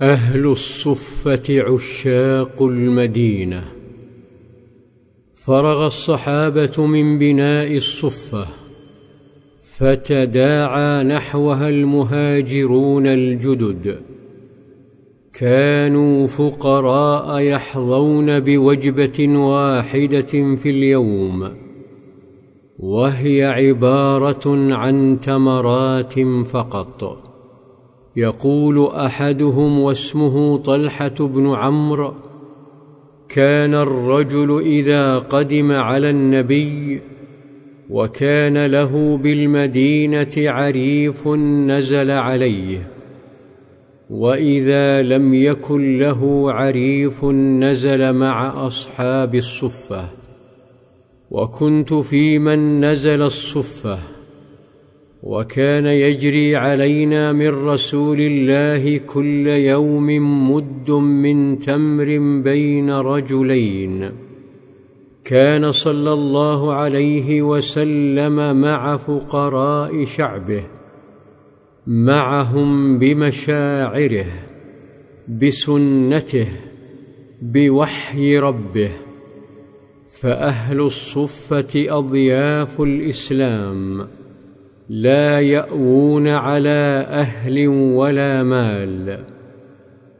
أهل الصفة عشاق المدينة. فرغ الصحابة من بناء الصفة فتداعى نحوها المهاجرون الجدد. كانوا فقراء يحظون بوجبة واحدة في اليوم وهي عبارة عن تمرات فقط. يقول أحدهم واسمه طلحة بن عمرو كان الرجل إذا قدم على النبي وكان له بالمدينة عريف نزل عليه وإذا لم يكن له عريف نزل مع أصحاب الصفة وكنت في من نزل الصفة. وكان يجري علينا من رسول الله كل يوم مد من تمر بين رجلين. كان صلى الله عليه وسلم مع فقراء شعبه معهم بمشاعره بسنته بوحي ربه فأهل الصفة أضياف الإسلام. لا يأوون على أهل ولا مال.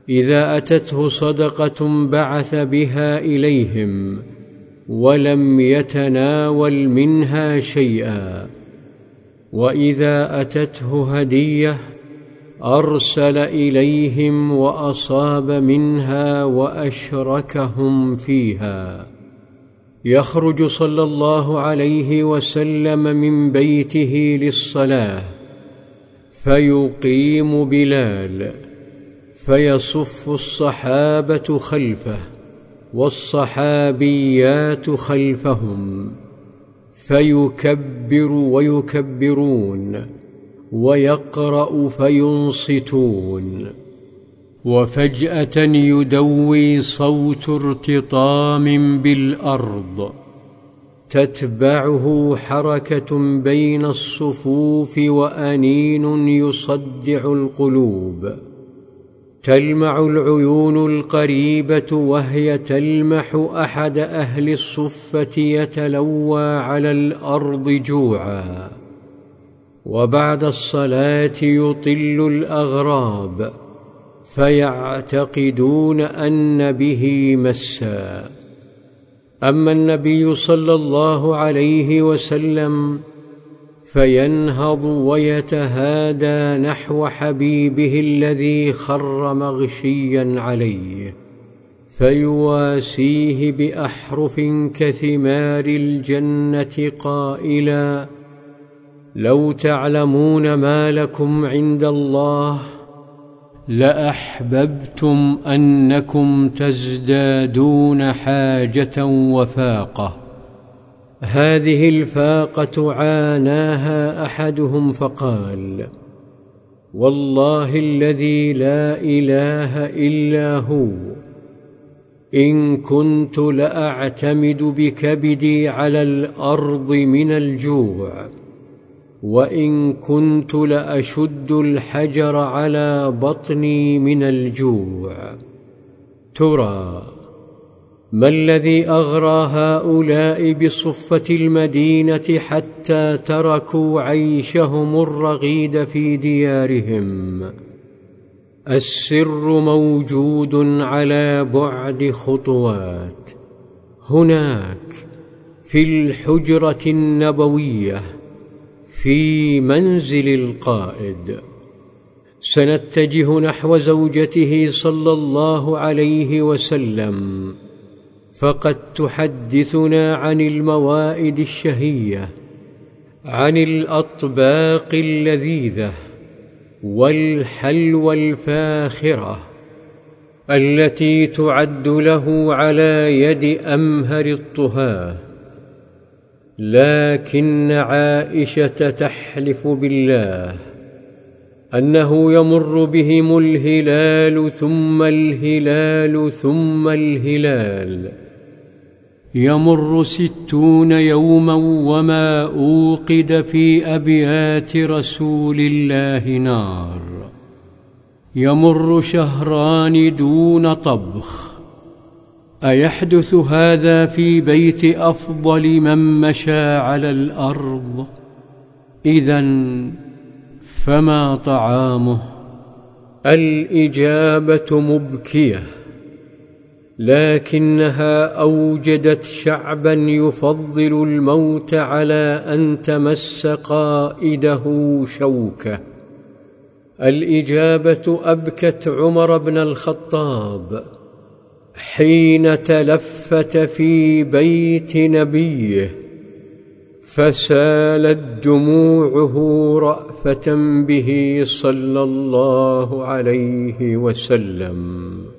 إذا أتته صدقة بعث بها إليهم ولم يتناول منها شيئا. وإذا أتته هدية أرسل إليهم وأصاب منها وأشركهم فيها. يخرج صلى الله عليه وسلم من بيته للصلاة فيقيم بلال فيصف الصحابة خلفه والصحابيات خلفهم فيكبر ويكبرون ويقرأ فينصتون. وفجأة يدوي صوت ارتطام بالأرض. تتبعه حركة بين الصفوف وأنين يصدع القلوب. تلمع العيون القريبة وهي تلمح أحد أهل الصفة يتلوى على الأرض جوعا. وبعد الصلاة يطل الأغراب. فيعتقدون أن به مسا. أما النبي صلى الله عليه وسلم فينهض ويتهادى نحو حبيبه الذي خر مغشيا عليه فيواسيه بأحرف كثمار الجنة قائلا لو تعلمون ما لكم عند الله لأحببتم أنكم تزدادون حاجة وفاقة. هذه الفاقة عاناها أحدهم فقال والله الذي لا إله إلا هو إن كنت لأعتمد بكبدي على الأرض من الجوع. وإن كنت لأشد الحجر على بطني من الجوع. ترى ما الذي أغرى هؤلاء بصفة المدينة حتى تركوا عيشهم الرغيد في ديارهم؟ السر موجود على بعد خطوات. هناك في الحجرة النبوية في منزل القائد. سنتجه نحو زوجته صلى الله عليه وسلم. فقد تحدثنا عن الموائد الشهية عن الأطباق اللذيذة والحلوى الفاخرة التي تعد له على يد أمهر الطهاة. لكن عائشة تحلف بالله أنه يمر بهم الهلال ثم الهلال ثم الهلال. يمر ستون يوما وما أوقد في أبيات رسول الله نار. يمر شهران دون طبخ. أيحدث هذا في بيت أفضل من مشى على الأرض؟ اذا فما طعامه؟ الإجابة مبكية لكنها أوجدت شعبا يفضل الموت على أن تمس قائده شوكة. الإجابة أبكت عمر بن الخطاب. حين تلفت في بيت نبيه فسالت دموعه رأفة به صلى الله عليه وسلم.